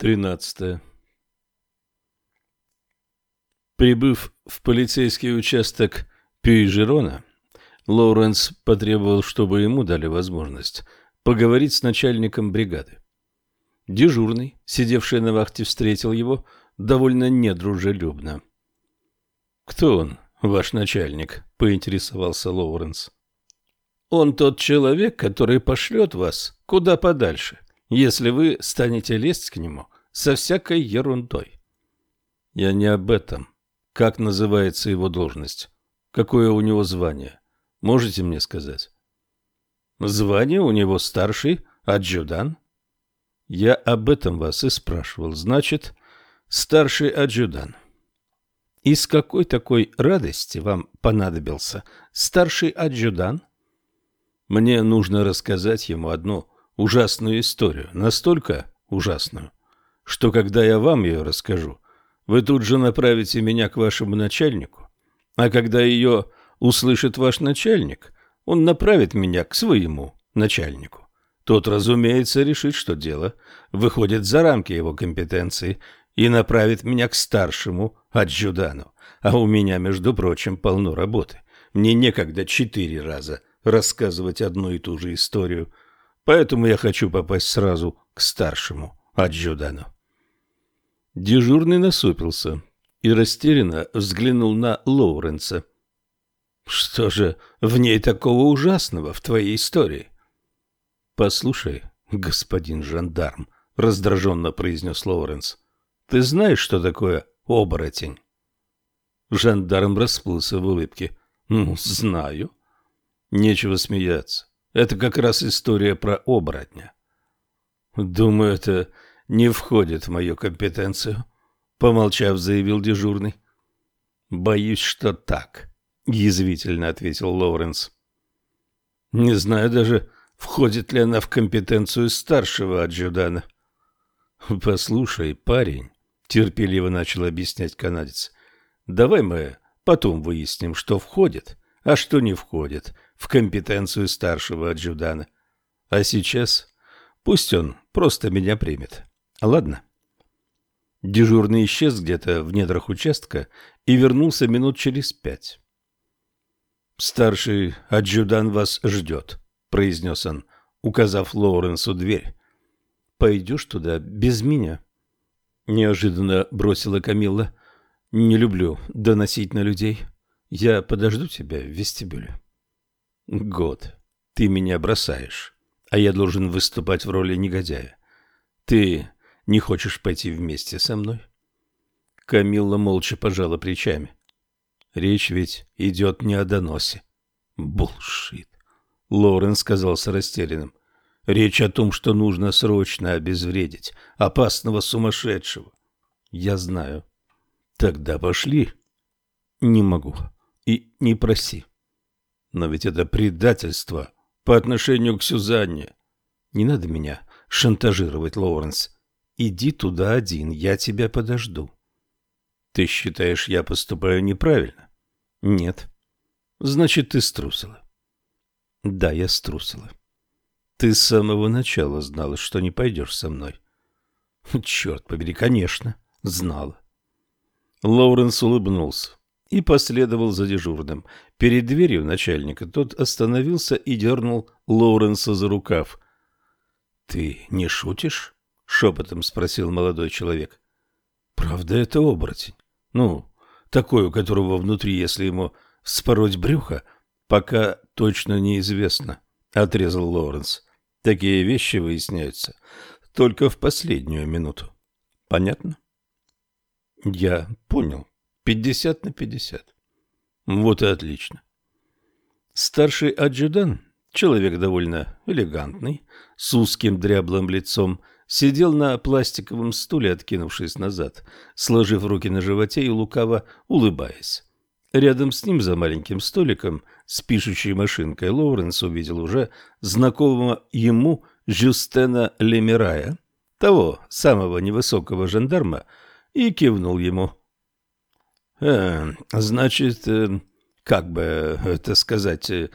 13. Прибыв в полицейский участок Пюйжерона, Лоуренс потребовал, чтобы ему дали возможность поговорить с начальником бригады. Дежурный, сидевший на вахте, встретил его довольно недружелюбно. «Кто он, ваш начальник?» — поинтересовался Лоуренс. «Он тот человек, который пошлет вас куда подальше, если вы станете лезть к нему со всякой ерундой». «Я не об этом. Как называется его должность? Какое у него звание? Можете мне сказать?» «Звание у него старший адъюдан». «Я об этом вас и спрашивал. Значит, старший адъюдан». Из какой такой радости вам понадобился старший адъюдан? Мне нужно рассказать ему одну ужасную историю, настолько ужасную, что когда я вам ее расскажу, вы тут же направите меня к вашему начальнику, а когда ее услышит ваш начальник, он направит меня к своему начальнику. Тот, разумеется, решит, что дело выходит за рамки его компетенции и направит меня к старшему адъюдану. А у меня, между прочим, полно работы. Мне некогда четыре раза рассказывать одну и ту же историю. Поэтому я хочу попасть сразу к старшему адъюдану. Дежурный насупился и растерянно взглянул на Лоуренса. «Что же в ней такого ужасного в твоей истории?» «Послушай, господин жандарм», — раздраженно произнес Лоуренс, — «ты знаешь, что такое оборотень?» Жандарм расплылся в улыбке. «Ну, знаю». «Нечего смеяться. Это как раз история про оборотня». «Думаю, это не входит в мою компетенцию», — помолчав, заявил дежурный. «Боюсь, что так», — язвительно ответил Лоуренс. «Не знаю даже, входит ли она в компетенцию старшего адъюдана». «Послушай, парень», — терпеливо начал объяснять канадец, — «давай мы потом выясним, что входит, а что не входит в компетенцию старшего адъюдана. А сейчас пусть он просто меня примет». Ладно. Дежурный исчез где-то в недрах участка и вернулся минут через пять. «Старший адъюдан вас ждет», — произнес он, указав Лоуренсу дверь. «Пойдешь туда без меня?» Неожиданно бросила Камилла. «Не люблю доносить на людей. Я подожду тебя в вестибюле». «Год. Ты меня бросаешь, а я должен выступать в роли негодяя. Ты не хочешь пойти вместе со мной? Камилла молча пожала плечами. Речь ведь идет не о доносе. Булшит. Лорен сказался растерянным. Речь о том, что нужно срочно обезвредить опасного сумасшедшего. Я знаю. Тогда пошли. Не могу. И не проси. Но ведь это предательство по отношению к Сюзанне. Не надо меня шантажировать, Лоуренс. Иди туда один, я тебя подожду. Ты считаешь, я поступаю неправильно? Нет. Значит, ты струсила. Да, я струсила. Ты с самого начала знала, что не пойдешь со мной. Черт побери, конечно, знала. Лоуренс улыбнулся и последовал за дежурным. Перед дверью начальника тот остановился и дернул Лоуренса за рукав. — Ты не шутишь? Шепотом спросил молодой человек. Правда, это оборотень. Ну, такой, у которого внутри, если ему вспороть брюхо, пока точно неизвестно, отрезал Лоуренс. Такие вещи выясняются только в последнюю минуту. Понятно? Я понял. Пятьдесят на пятьдесят. Вот и отлично. Старший адъюдан, человек довольно элегантный, с узким дряблым лицом, сидел на пластиковом стуле, откинувшись назад, сложив руки на животе и лукаво улыбаясь. Рядом с ним, за маленьким столиком, с пишущей машинкой, Лоуренс увидел уже знакомого ему Жюстена Лемирая, того самого невысокого жандарма, и кивнул ему. «Э, значит, э, как бы это сказать, э,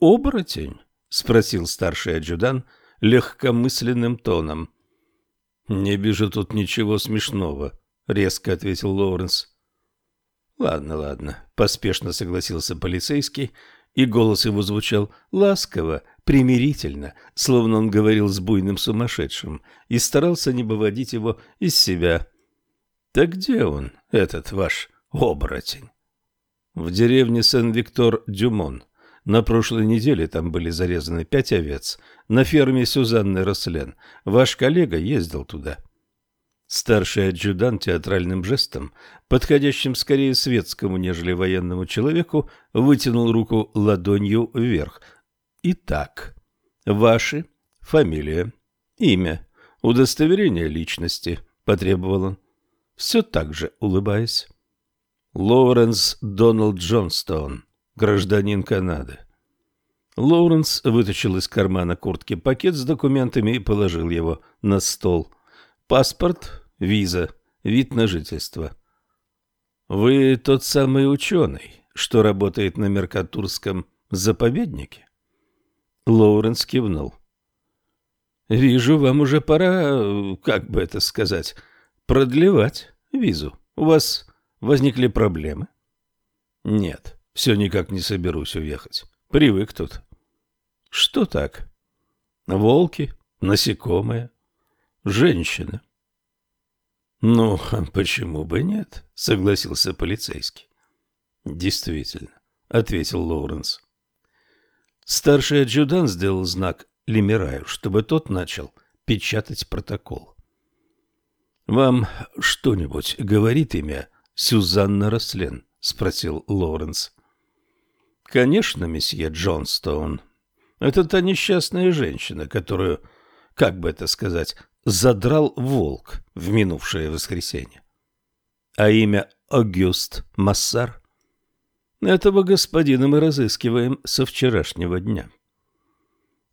оборотень?» — спросил старший адъюдан легкомысленным тоном. Не вижу тут ничего смешного, резко ответил Лоуренс. Ладно, ладно, поспешно согласился полицейский, и голос его звучал ласково, примирительно, словно он говорил с буйным сумасшедшим, и старался не выводить его из себя. Так где он, этот ваш оборотень? В деревне Сен-Виктор-Дюмон. На прошлой неделе там были зарезаны пять овец. На ферме Сюзанны Рослен. Ваш коллега ездил туда. Старший адъютант театральным жестом, подходящим скорее светскому, нежели военному человеку, вытянул руку ладонью вверх. Итак, ваши, фамилия, имя, удостоверение личности, потребовал он, все так же улыбаясь. Лоуренс Дональд Джонстон, гражданин Канады. Лоуренс вытащил из кармана куртки пакет с документами и положил его на стол. Паспорт, виза, вид на жительство. Вы тот самый ученый, что работает на Меркатурском заповеднике? Лоуренс кивнул. Вижу, вам уже пора, как бы это сказать, продлевать визу. У вас Возникли проблемы? Нет, все никак не соберусь уехать. Привык тут. Что так? Волки, насекомые, женщины. Ну, почему бы нет? Согласился полицейский. Действительно, ответил Лоуренс. Старший адъютант сделал знак Лемираю, чтобы тот начал печатать протокол. Вам что-нибудь говорит имя Сюзанна Рослен? — спросил Лоуренс. — Конечно, месье Джонстоун. Это та несчастная женщина, которую, как бы это сказать, задрал волк в минувшее воскресенье. А имя Огюст Массар? Этого господина мы разыскиваем со вчерашнего дня.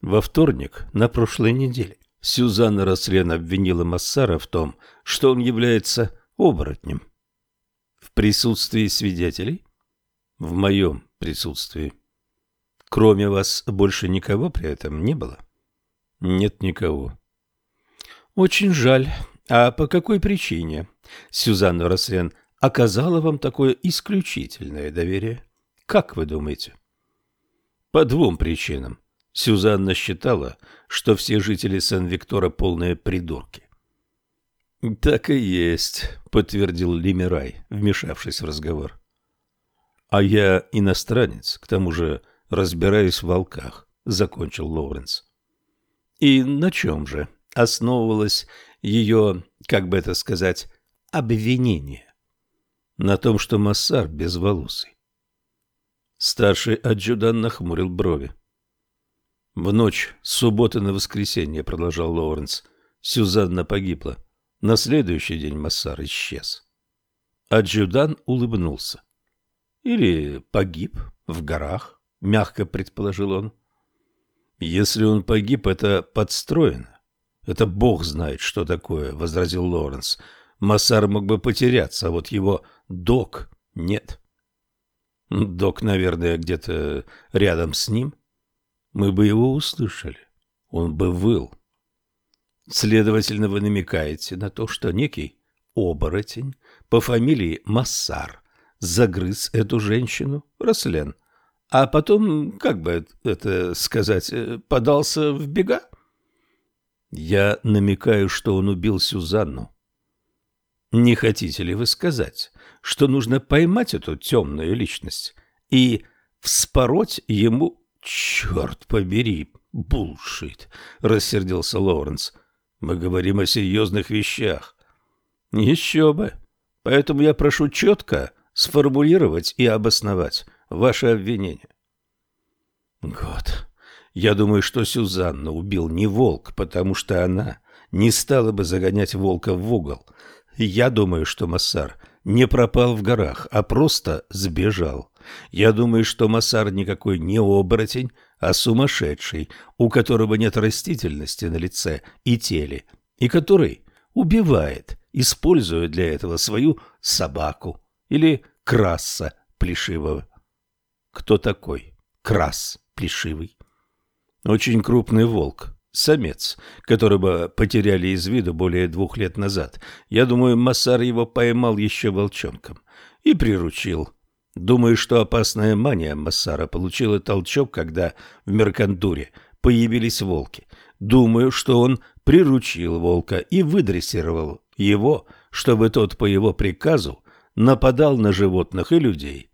Во вторник на прошлой неделе Сюзанна Рослен обвинила Массара в том, что он является оборотнем. В присутствии свидетелей? В моем присутствии. Кроме вас больше никого при этом не было? Нет никого. Очень жаль. А по какой причине Сюзанна Рослен оказала вам такое исключительное доверие? Как вы думаете? По двум причинам. Сюзанна считала, что все жители Сен-Виктора полные придурки. Так и есть, подтвердил Лимирай, вмешавшись в разговор. А я иностранец, к тому же разбираюсь в волках, закончил Лоуренс. И на чем же основывалось ее, как бы это сказать, обвинение? На том, что Массар безволосый. Старший адъютант нахмурил брови. В ночь с субботы на воскресенье, продолжал Лоуренс, Сюзанна погибла. На следующий день Массар исчез. Аджудан улыбнулся. Или погиб в горах, мягко предположил он. Если он погиб, это подстроено. Это бог знает, что такое, возразил Лоренс. Массар мог бы потеряться, а вот его док нет. Док, наверное, где-то рядом с ним. Мы бы его услышали. Он бы выл. Следовательно, вы намекаете на то, что некий оборотень по фамилии Массар загрыз эту женщину, Рослен, а потом, как бы это сказать, э, подался в бега? Я намекаю, что он убил Сюзанну. Не хотите ли вы сказать, что нужно поймать эту темную личность и вспороть ему... Черт побери, булшит, рассердился Лоуренс. Мы говорим о серьезных вещах. Еще бы. Поэтому я прошу четко сформулировать и обосновать ваше обвинение. Год. Я думаю, что Сюзанна убил не волк, потому что она не стала бы загонять волка в угол. Я думаю, что Массар не пропал в горах, а просто сбежал. Я думаю, что Массар никакой не оборотень, а сумасшедший, у которого нет растительности на лице и теле, и который убивает, используя для этого свою собаку или краса плешивого. Кто такой крас плешивый? Очень крупный волк, самец, которого потеряли из виду более двух лет назад. Я думаю, Массар его поймал еще волчонком и приручил. Думаю, что опасная мания Массара получила толчок, когда в Меркантуре появились волки. Думаю, что он приручил волка и выдрессировал его, чтобы тот по его приказу нападал на животных и людей.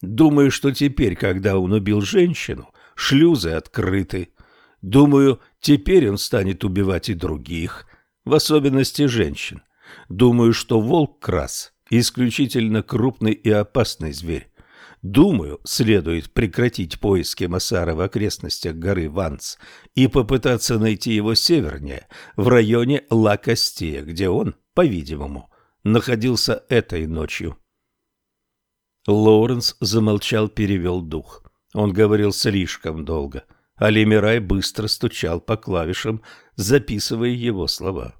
Думаю, что теперь, когда он убил женщину, шлюзы открыты. Думаю, теперь он станет убивать и других, в особенности женщин. Думаю, что волк-крас исключительно крупный и опасный зверь. Думаю, следует прекратить поиски Массара в окрестностях горы Ванс и попытаться найти его севернее, в районе Ла-Кастия, где он, по-видимому, находился этой ночью. Лоуренс замолчал, перевел дух. Он говорил слишком долго, а Лемирай быстро стучал по клавишам, записывая его слова.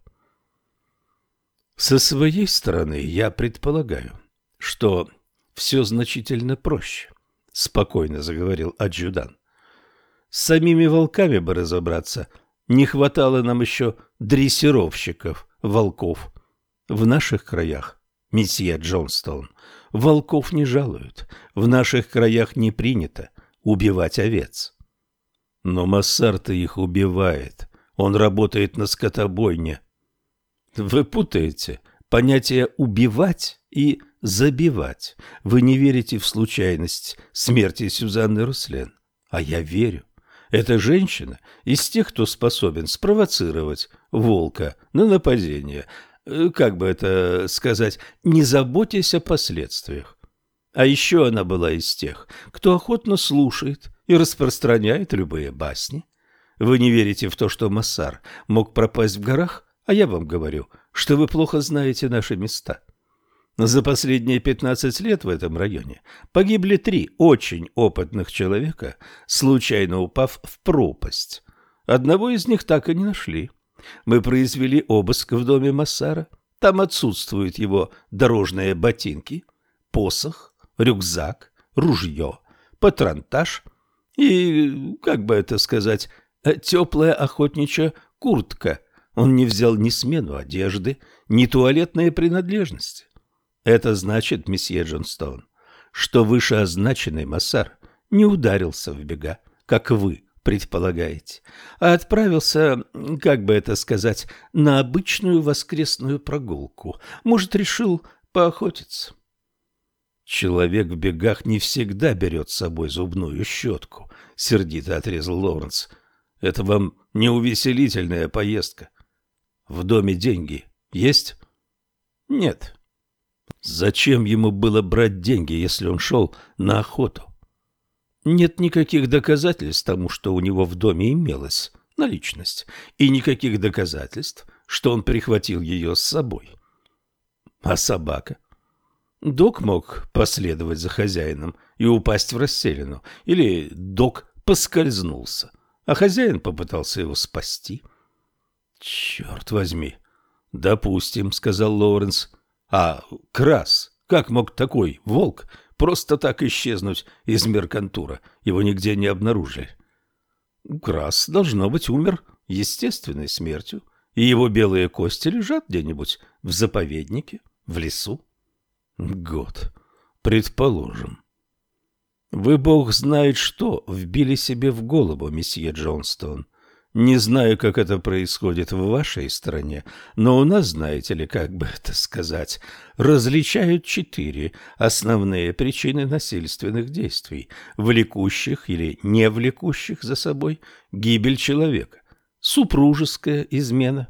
Со своей стороны я предполагаю, что все значительно проще, — спокойно заговорил адъюдан. С самими волками бы разобраться. Не хватало нам еще дрессировщиков волков. В наших краях, месье Джонстон, волков не жалуют. В наших краях не принято убивать овец. Но Массар-то их убивает. Он работает на скотобойне. Вы путаете понятие «убивать» и забивать. Вы не верите в случайность смерти Сюзанны Руслен. А я верю. Эта женщина из тех, кто способен спровоцировать волка на нападение. Э, как бы это сказать, не заботясь о последствиях. А еще она была из тех, кто охотно слушает и распространяет любые басни. Вы не верите в то, что Массар мог пропасть в горах, а я вам говорю, что вы плохо знаете наши места. За последние 15 лет в этом районе погибли три очень опытных человека, случайно упав в пропасть. Одного из них так и не нашли. Мы произвели обыск в доме Массара. Там отсутствуют его дорожные ботинки, посох, рюкзак, ружье, патронтаж и, как бы это сказать, теплая охотничья куртка. Он не взял ни смену одежды, ни туалетные принадлежности. Это значит, месье Джонстоун, что вышеозначенный Массар не ударился в бега, как вы предполагаете, а отправился, как бы это сказать, на обычную воскресную прогулку. Может, решил поохотиться. Человек в бегах не всегда берет с собой зубную щетку, сердито отрезал Лоуренс. Это вам не увеселительная поездка. В доме деньги есть? Нет. Зачем ему было брать деньги, если он шел на охоту? Нет никаких доказательств тому, что у него в доме имелась наличность, и никаких доказательств, что он прихватил ее с собой. А собака? Док мог последовать за хозяином и упасть в расселину, или док поскользнулся, а хозяин попытался его спасти. «Черт возьми!» «Допустим», — сказал Лоуренс, а Крас, как мог такой волк просто так исчезнуть из Меркантура? Его нигде не обнаружили. Крас, должно быть, умер естественной смертью, и его белые кости лежат где-нибудь в заповеднике, в лесу. Год. Предположим. Вы, бог знает что, вбили себе в голову, месье Джонстон. Не знаю, как это происходит в вашей стране, но у нас, знаете ли, как бы это сказать, различают четыре основные причины насильственных действий, влекущих или не влекущих за собой гибель человека. Супружеская измена,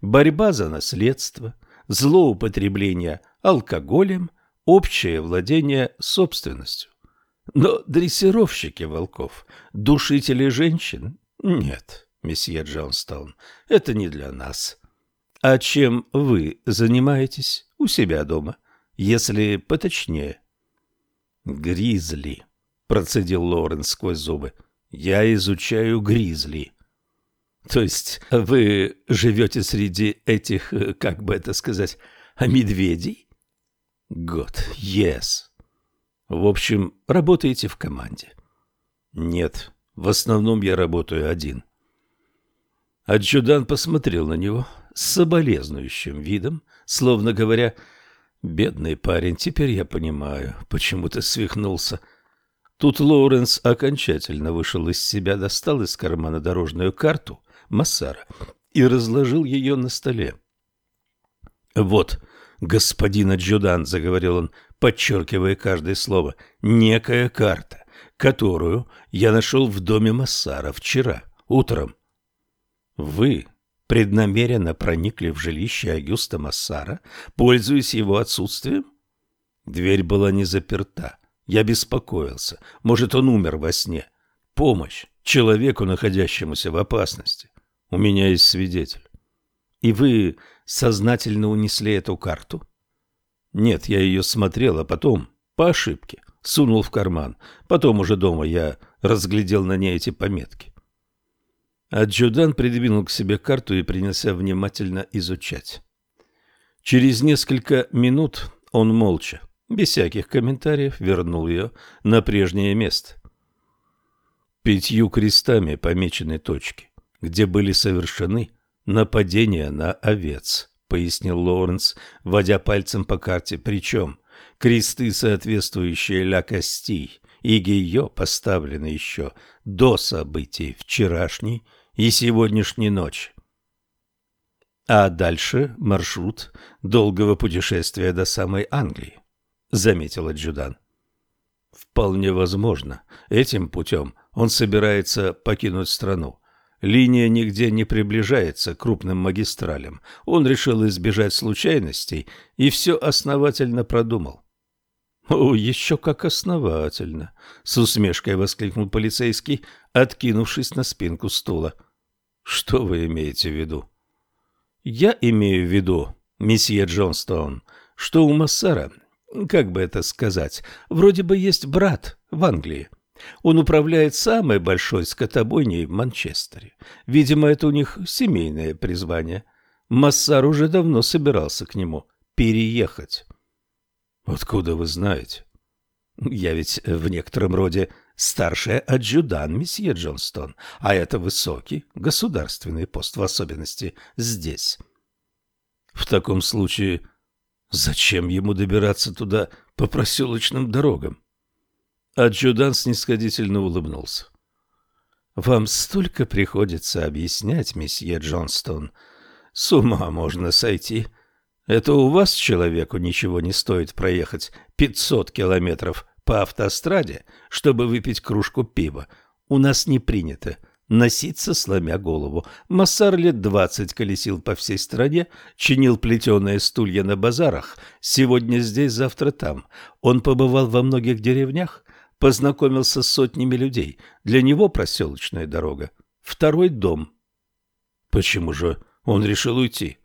борьба за наследство, злоупотребление алкоголем, общее владение собственностью. Но дрессировщики волков, душители женщин – нет месье Джонстон, это не для нас. А чем вы занимаетесь у себя дома, если поточнее? Гризли, процедил Лоренс сквозь зубы. Я изучаю гризли. То есть вы живете среди этих, как бы это сказать, медведей? Год, yes. В общем, работаете в команде? Нет, в основном я работаю один. Адъюдант посмотрел на него с соболезнующим видом, словно говоря, «Бедный парень, теперь я понимаю, почему ты свихнулся». Тут Лоуренс окончательно вышел из себя, достал из кармана дорожную карту Массара и разложил ее на столе. «Вот, господин адъюдант», — заговорил он, подчеркивая каждое слово, — «некая карта, которую я нашел в доме Массара вчера, утром». «Вы преднамеренно проникли в жилище Агюста Массара, пользуясь его отсутствием?» Дверь была не заперта. Я беспокоился. Может, он умер во сне. Помощь человеку, находящемуся в опасности. У меня есть свидетель. И вы сознательно унесли эту карту? Нет, я ее смотрел, а потом, по ошибке, сунул в карман. Потом уже дома я разглядел на ней эти пометки. Адъюдант придвинул к себе карту и принялся внимательно изучать. Через несколько минут он молча, без всяких комментариев, вернул ее на прежнее место. Пятью крестами помечены точки, где были совершены нападения на овец, пояснил Лоуренс, водя пальцем по карте. Причем кресты, соответствующие ля Костей и Гийо, поставлены еще до событий вчерашней и сегодняшней ночи. А дальше маршрут долгого путешествия до самой Англии, заметил адъюдан. Вполне возможно. Этим путем он собирается покинуть страну. Линия нигде не приближается к крупным магистралям. Он решил избежать случайностей и все основательно продумал. «О, еще как основательно!» — с усмешкой воскликнул полицейский, откинувшись на спинку стула. «Что вы имеете в виду?» «Я имею в виду, месье Джонстон, что у Массара, как бы это сказать, вроде бы есть брат в Англии. Он управляет самой большой скотобойней в Манчестере. Видимо, это у них семейное призвание. Массар уже давно собирался к нему переехать. Откуда вы знаете? Я ведь в некотором роде старший адъюдан месье Джонстон, а это высокий государственный пост, в особенности здесь. В таком случае, зачем ему добираться туда по проселочным дорогам? Адъюдант снисходительно улыбнулся. «Вам столько приходится объяснять, месье Джонстон. С ума можно сойти. Это у вас человеку ничего не стоит проехать пятьсот километров по автостраде, чтобы выпить кружку пива. У нас не принято носиться, сломя голову. Массар лет двадцать колесил по всей стране, чинил плетеные стулья на базарах. Сегодня здесь, завтра там. Он побывал во многих деревнях, познакомился с сотнями людей. Для него проселочная дорога – второй дом. Почему же он решил уйти?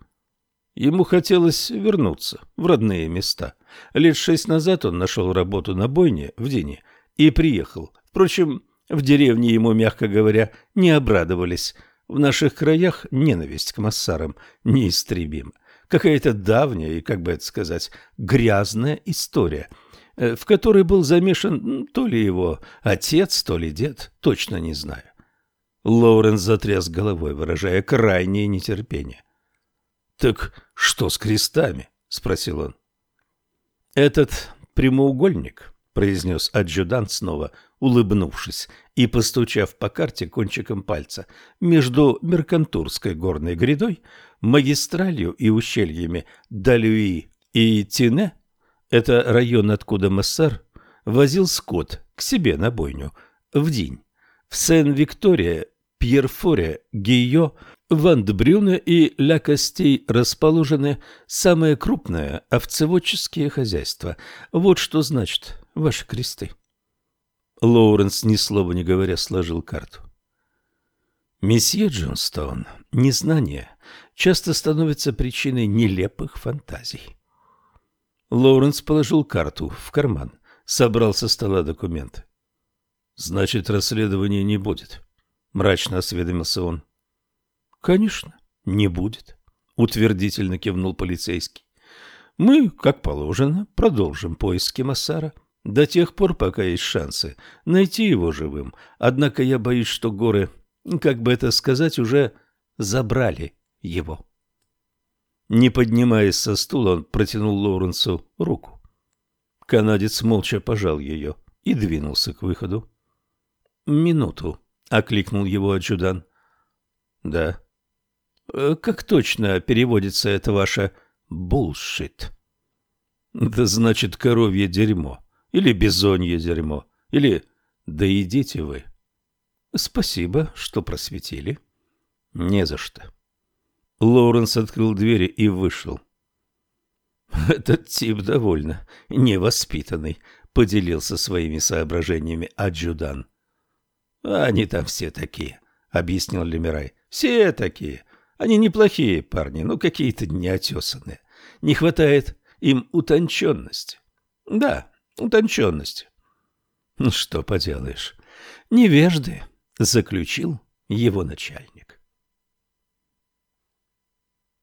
Ему хотелось вернуться в родные места. Лет шесть назад он нашел работу на бойне в Дине и приехал. Впрочем, в деревне ему, мягко говоря, не обрадовались. В наших краях ненависть к массарам неистребима. Какая-то давняя и, как бы это сказать, грязная история – Э, в которой был замешан то ли его отец, то ли дед, точно не знаю. Лоуренс затряс головой, выражая крайнее нетерпение. «Так что с крестами?» — спросил он. «Этот прямоугольник», — произнес адъюдант снова, улыбнувшись и постучав по карте кончиком пальца, между Меркантурской горной грядой, магистралью и ущельями Далюи и Тине — это район, откуда Массар возил скот к себе на бойню в день. В Сен-Виктория, Пьерфоре, Гийо, Вандбрюне и Ля Костей расположены самые крупные овцеводческие хозяйства. Вот что значит ваши кресты. Лоуренс, ни слова не говоря, сложил карту. Месье Джонстон, незнание часто становится причиной нелепых фантазий. Лоуренс положил карту в карман, собрал со стола документы. «Значит, расследования не будет», — мрачно осведомился он. «Конечно, не будет», — утвердительно кивнул полицейский. «Мы, как положено, продолжим поиски Массара до тех пор, пока есть шансы найти его живым. Однако я боюсь, что горы, как бы это сказать, уже забрали его. Не поднимаясь со стула, он протянул Лоуренсу руку. Канадец молча пожал ее и двинулся к выходу. «Минуту», — окликнул его адъютант. «Да». «Э, «Как точно переводится это ваше «булшит»?» «Это значит коровье дерьмо, или бизонье дерьмо, или «да идите вы». «Спасибо, что просветили». «Не за что». Лоуренс открыл двери и вышел. «Этот тип довольно невоспитанный», — поделился своими соображениями Аджудан. «Они там все такие», — объяснил Лемирай. «Все такие. Они неплохие парни, но какие-то неотесанные. Не хватает им утонченности. Да, утонченности. Ну, что поделаешь. Невежды, — заключил его начальник.